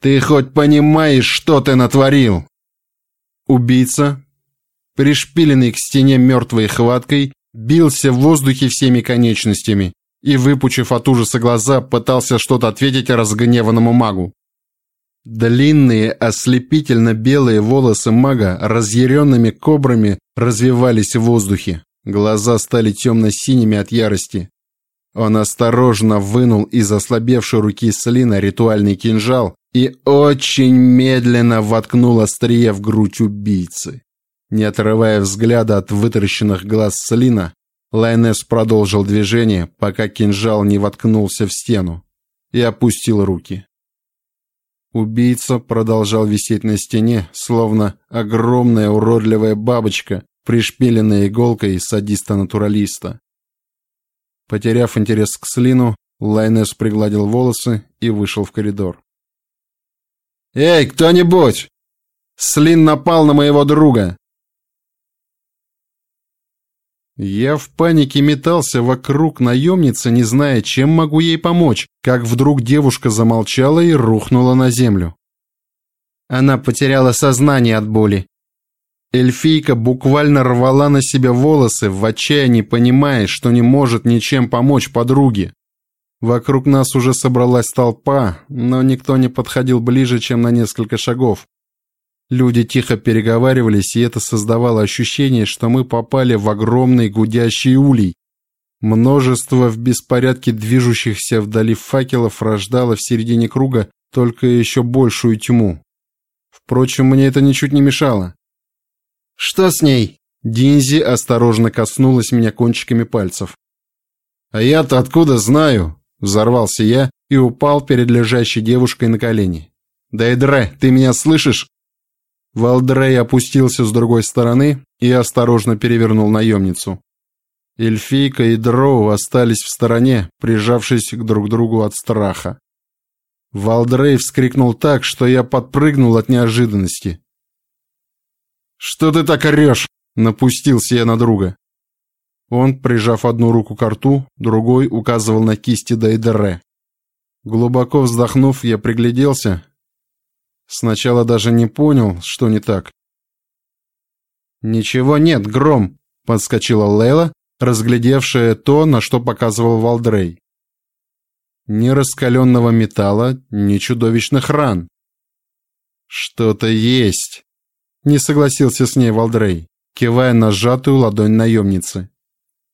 Speaker 1: «Ты хоть понимаешь, что ты натворил?» Убийца, пришпиленный к стене мертвой хваткой, бился в воздухе всеми конечностями и, выпучив от ужаса глаза, пытался что-то ответить разгневанному магу. Длинные, ослепительно белые волосы мага разъяренными кобрами развивались в воздухе. Глаза стали темно-синими от ярости. Он осторожно вынул из ослабевшей руки Слина ритуальный кинжал и очень медленно воткнул острие в грудь убийцы. Не отрывая взгляда от вытаращенных глаз Слина, Лайнес продолжил движение, пока кинжал не воткнулся в стену, и опустил руки. Убийца продолжал висеть на стене, словно огромная уродливая бабочка, пришпиленная иголкой садиста-натуралиста. Потеряв интерес к Слину, Лайнес пригладил волосы и вышел в коридор. «Эй, кто-нибудь! Слин напал на моего друга! Я в панике метался вокруг наемницы, не зная, чем могу ей помочь, как вдруг девушка замолчала и рухнула на землю. Она потеряла сознание от боли. Эльфийка буквально рвала на себя волосы, в отчаянии понимая, что не может ничем помочь подруге. Вокруг нас уже собралась толпа, но никто не подходил ближе, чем на несколько шагов. Люди тихо переговаривались, и это создавало ощущение, что мы попали в огромный гудящий улей. Множество в беспорядке движущихся вдали факелов рождало в середине круга только еще большую тьму. Впрочем, мне это ничуть не мешало. «Что с ней?» Динзи осторожно коснулась меня кончиками пальцев. «А я-то откуда знаю?» Взорвался я и упал перед лежащей девушкой на колени. «Дайдре, ты меня слышишь?» Валдрей опустился с другой стороны и осторожно перевернул наемницу. Эльфийка и Дроу остались в стороне, прижавшись к друг другу от страха. Валдрей вскрикнул так, что я подпрыгнул от неожиданности. «Что ты так орешь?» — напустился я на друга. Он, прижав одну руку к рту, другой указывал на кисти Дайдере. Глубоко вздохнув, я пригляделся Сначала даже не понял, что не так. «Ничего нет, Гром!» — подскочила Лейла, разглядевшая то, на что показывал Валдрей. Ни раскаленного металла, ни чудовищных ран. «Что-то есть!» — не согласился с ней Валдрей, кивая на сжатую ладонь наемницы.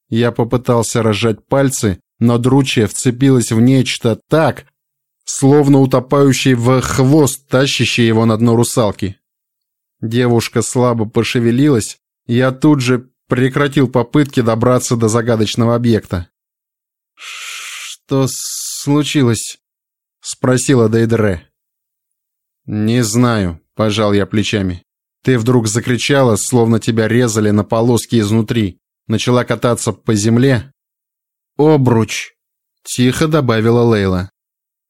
Speaker 1: Я попытался разжать пальцы, но дручья вцепилась в нечто так, словно утопающий в хвост, тащащий его на дно русалки. Девушка слабо пошевелилась, я тут же прекратил попытки добраться до загадочного объекта. «Что случилось?» — спросила Дейдре. «Не знаю», — пожал я плечами. Ты вдруг закричала, словно тебя резали на полоски изнутри, начала кататься по земле. «Обруч!» — тихо добавила Лейла.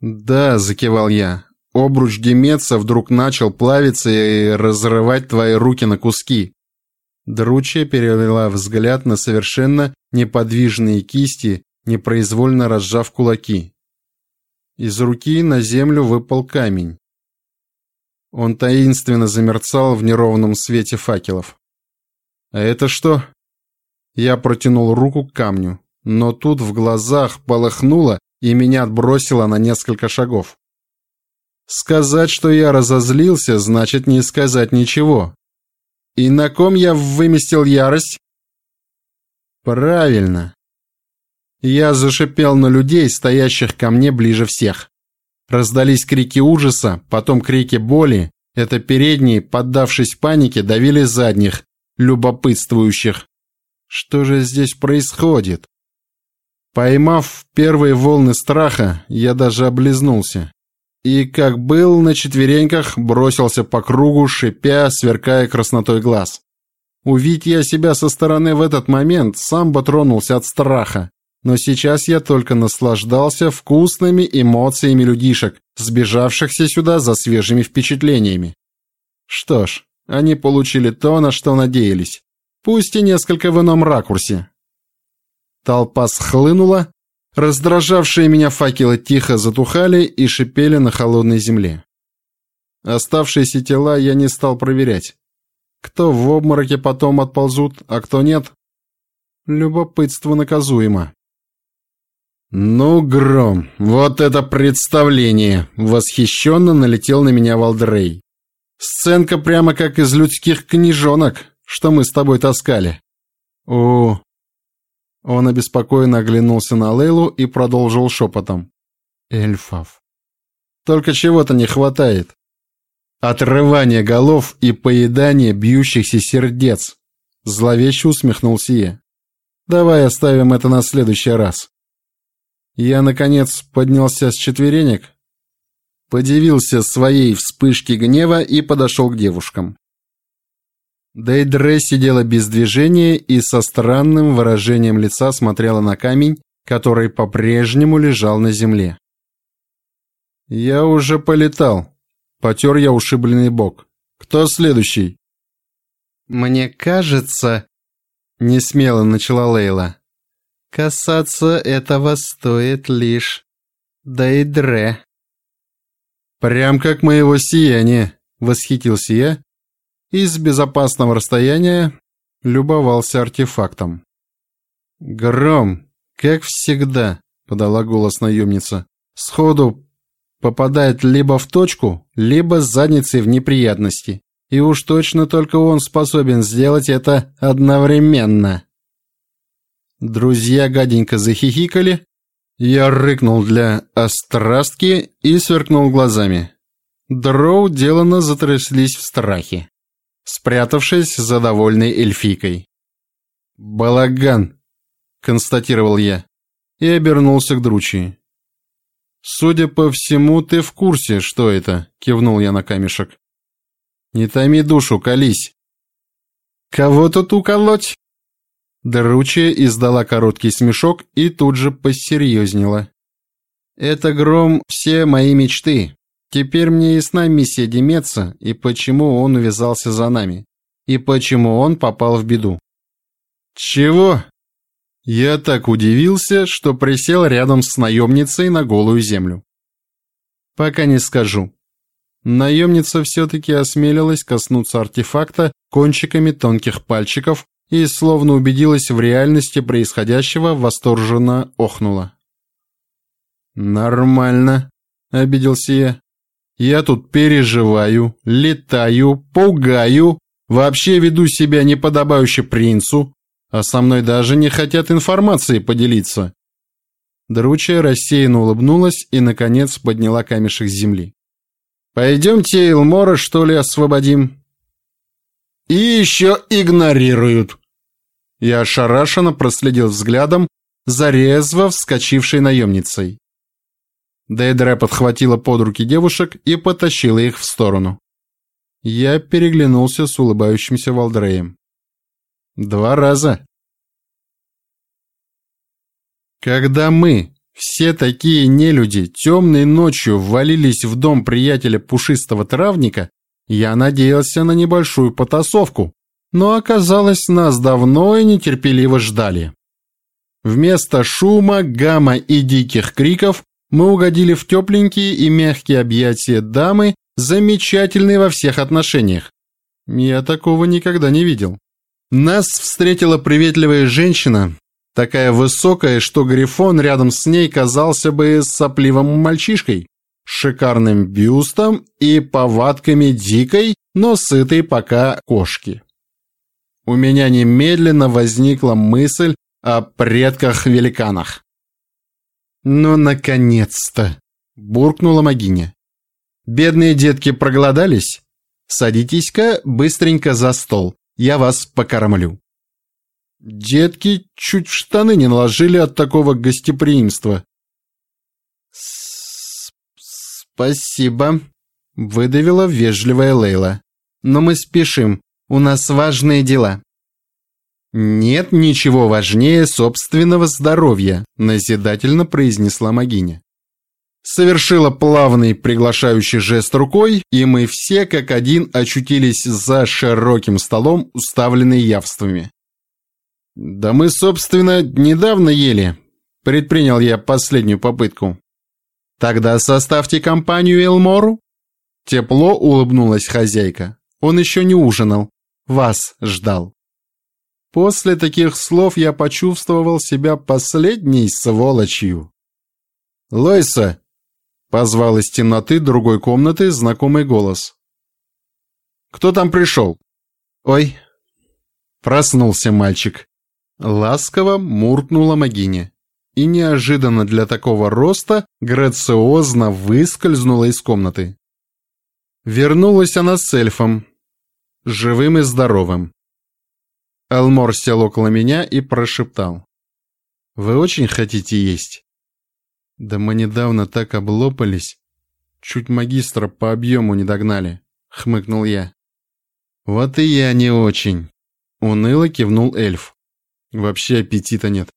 Speaker 1: «Да», — закивал я, — «обруч Демеца вдруг начал плавиться и разрывать твои руки на куски». Дручья перевела взгляд на совершенно неподвижные кисти, непроизвольно разжав кулаки. Из руки на землю выпал камень. Он таинственно замерцал в неровном свете факелов. «А это что?» Я протянул руку к камню, но тут в глазах полыхнуло и меня отбросило на несколько шагов. Сказать, что я разозлился, значит не сказать ничего. И на ком я выместил ярость? Правильно. Я зашипел на людей, стоящих ко мне ближе всех. Раздались крики ужаса, потом крики боли. Это передние, поддавшись панике, давили задних, любопытствующих. Что же здесь происходит? Поймав первые волны страха, я даже облизнулся. И, как был на четвереньках, бросился по кругу, шипя, сверкая краснотой глаз. Увидеть я себя со стороны в этот момент, сам бы тронулся от страха. Но сейчас я только наслаждался вкусными эмоциями людишек, сбежавшихся сюда за свежими впечатлениями. Что ж, они получили то, на что надеялись. Пусть и несколько в ином ракурсе. Толпа схлынула, раздражавшие меня факелы тихо затухали и шипели на холодной земле. Оставшиеся тела я не стал проверять. Кто в обмороке потом отползут, а кто нет? Любопытство наказуемо. «Ну, Гром, вот это представление!» Восхищенно налетел на меня Валдрей. «Сценка прямо как из людских книжонок, что мы с тобой таскали». «О, он обеспокоенно оглянулся на Лейлу и продолжил шепотом. «Эльфов. Только чего-то не хватает. Отрывание голов и поедание бьющихся сердец». Зловеще усмехнулся я. «Давай оставим это на следующий раз». Я, наконец, поднялся с четверенек, подивился своей вспышке гнева и подошел к девушкам. Дейдре сидела без движения и со странным выражением лица смотрела на камень, который по-прежнему лежал на земле. «Я уже полетал», — потер я ушибленный бок. «Кто следующий?»
Speaker 2: «Мне кажется...» — несмело начала Лейла. «Касаться этого стоит лишь Дейдре».
Speaker 1: «Прям как моего сияния», — восхитился я и с безопасного расстояния любовался артефактом. «Гром, как всегда», — подала голос наемница, — «сходу попадает либо в точку, либо с задницей в неприятности. И уж точно только он способен сделать это одновременно». Друзья гаденько захихикали, я рыкнул для острастки и сверкнул глазами. Дроу делано затряслись в страхе спрятавшись за довольной эльфийкой. «Балаган!» — констатировал я и обернулся к Дручи. «Судя по всему, ты в курсе, что это?» — кивнул я на камешек. «Не томи душу, колись!» «Кого тут уколоть?» Дручья издала короткий смешок и тут же посерьезнела. «Это гром все мои мечты. Теперь мне ясна миссия Демеца и почему он увязался за нами, и почему он попал в беду. Чего? Я так удивился, что присел рядом с наемницей на голую землю. Пока не скажу. Наемница все-таки осмелилась коснуться артефакта кончиками тонких пальчиков и, словно убедилась в реальности происходящего, восторженно охнула. «Нормально», — обиделся я. Я тут переживаю, летаю, пугаю, вообще веду себя неподобающе принцу, а со мной даже не хотят информацией поделиться. Дручья рассеянно улыбнулась и, наконец, подняла камешек с земли. «Пойдемте Элмора, что ли, освободим?» «И еще игнорируют!» Я ошарашенно проследил взглядом за резво вскочившей наемницей. Дейдре подхватила под руки девушек и потащила их в сторону. Я переглянулся с улыбающимся Валдреем. Два раза. Когда мы, все такие нелюди, темной ночью ввалились в дом приятеля пушистого травника, я надеялся на небольшую потасовку, но оказалось, нас давно и нетерпеливо ждали. Вместо шума, гамма и диких криков мы угодили в тепленькие и мягкие объятия дамы, замечательной во всех отношениях. Я такого никогда не видел. Нас встретила приветливая женщина, такая высокая, что Грифон рядом с ней казался бы сопливым мальчишкой, шикарным бюстом и повадками дикой, но сытой пока кошки. У меня немедленно возникла мысль о предках-великанах. «Ну, наконец-то!» – буркнула Магиня. «Бедные детки проголодались? Садитесь-ка быстренько за стол я вас покормлю». Детки чуть штаны не наложили от такого гостеприимства. «Спасибо», — выдавила вежливая Лейла. «Но мы спешим, у нас важные дела». «Нет ничего важнее собственного здоровья», — назидательно произнесла Магиня совершила плавный приглашающий жест рукой, и мы все как один очутились за широким столом, уставленный явствами. «Да мы, собственно, недавно ели», — предпринял я последнюю попытку. «Тогда составьте компанию Элмору». Тепло улыбнулась хозяйка. Он еще не ужинал. Вас ждал. После таких слов я почувствовал себя последней сволочью. «Лойса, Позвал из темноты другой комнаты знакомый голос. «Кто там пришел?» «Ой!» Проснулся мальчик. Ласково муркнула Магиня. И неожиданно для такого роста грациозно выскользнула из комнаты. Вернулась она с эльфом. Живым и здоровым. Элмор сел около меня и прошептал. «Вы очень хотите есть?» Да мы недавно так облопались. Чуть магистра по объему не догнали, хмыкнул я. Вот и я не очень. Уныло кивнул эльф. Вообще аппетита нет.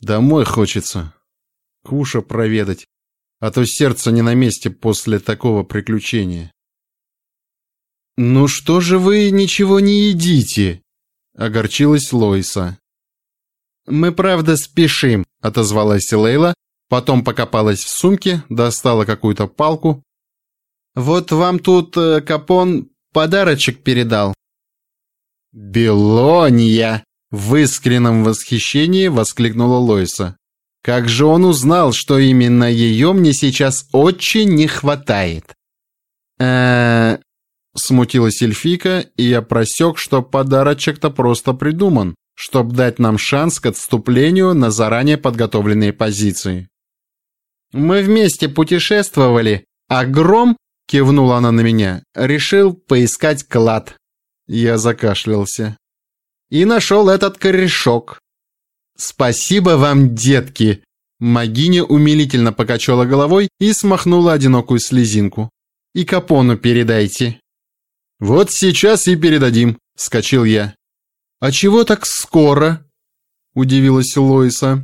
Speaker 1: Домой хочется. Куша проведать. А то сердце не на месте после такого приключения. «Ну что же вы ничего не едите?» — огорчилась Лойса. «Мы правда спешим», — отозвалась Лейла, Потом покопалась в сумке, достала какую-то палку. «Вот вам тут э, Капон подарочек передал». «Белония!» — в искреннем восхищении воскликнула Лойса. «Как же он узнал, что именно ее мне сейчас очень не хватает?» э смутилась эльфика, и я просек, что подарочек-то просто придуман, чтобы дать нам шанс к отступлению на заранее подготовленные позиции. Мы вместе путешествовали, а Гром, кивнула она на меня, решил поискать клад. Я закашлялся. И нашел этот корешок. Спасибо вам, детки. Магиня умилительно покачала головой и смахнула одинокую слезинку. И Капону передайте. Вот сейчас и передадим, вскочил я. А чего так скоро? Удивилась Лоиса.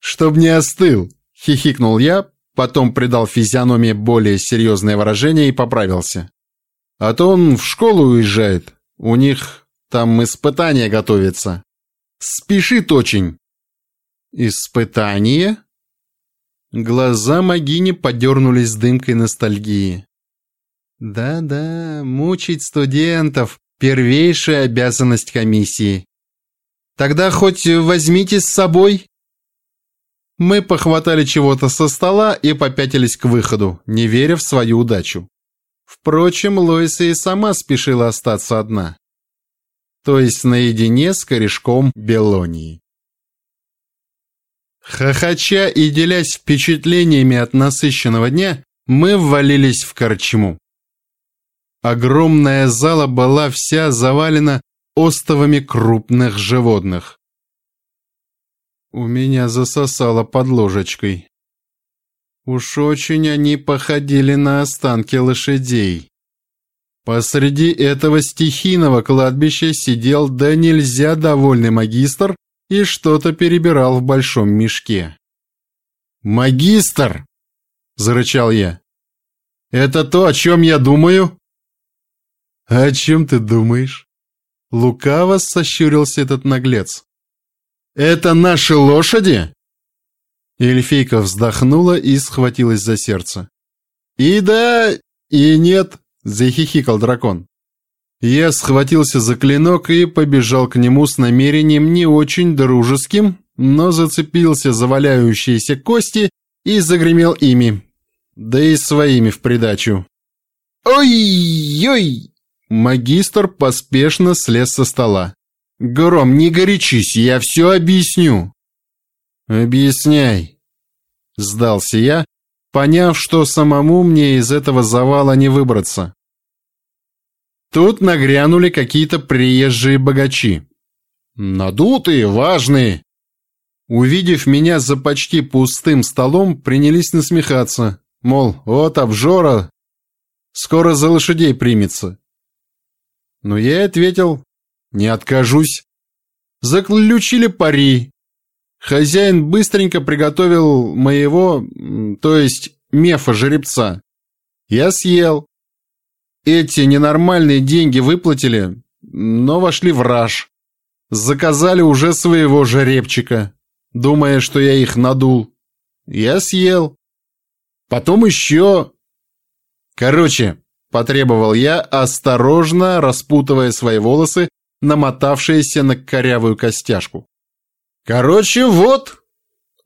Speaker 1: Чтоб не остыл, Хихикнул я, потом придал физиономии более серьезное выражение и поправился. А то он в школу уезжает. У них там испытания готовятся. Спешит очень. Испытание? Глаза Магини подернулись дымкой ностальгии. Да-да, мучить студентов – первейшая обязанность комиссии. Тогда хоть возьмите с собой мы похватали чего-то со стола и попятились к выходу, не веря в свою удачу. Впрочем, Лоиса и сама спешила остаться одна. То есть наедине с корешком Белонии. Хохоча и делясь впечатлениями от насыщенного дня, мы ввалились в корчму. Огромная зала была вся завалена остовами крупных животных. У меня засосало под ложечкой. Уж очень они походили на останки лошадей. Посреди этого стихийного кладбища сидел да нельзя довольный магистр и что-то перебирал в большом мешке. «Магистр!» — зарычал я. «Это то, о чем я думаю?» «О чем ты думаешь?» Лукаво сощурился этот наглец. «Это наши лошади?» Эльфийка вздохнула и схватилась за сердце. «И да, и нет», — захихикал дракон. Я схватился за клинок и побежал к нему с намерением не очень дружеским, но зацепился за валяющиеся кости и загремел ими, да и своими в придачу. «Ой-ой!» Магистр поспешно слез со стола. «Гром, не горячись, я все объясню». «Объясняй», — сдался я, поняв, что самому мне из этого завала не выбраться. Тут нагрянули какие-то приезжие богачи. Надутые, важные. Увидев меня за почти пустым столом, принялись насмехаться. Мол, вот обжора, скоро за лошадей примется. Но я ответил, не откажусь. Заключили пари. Хозяин быстренько приготовил моего, то есть мефа жеребца. Я съел. Эти ненормальные деньги выплатили, но вошли в раж. Заказали уже своего жеребчика, думая, что я их надул. Я съел. Потом еще... Короче, потребовал я, осторожно распутывая свои волосы, намотавшиеся на корявую костяшку. Короче, вот.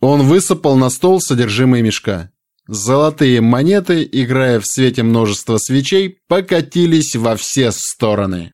Speaker 1: Он высыпал на стол содержимое мешка. Золотые монеты, играя в свете множества свечей, покатились во все стороны.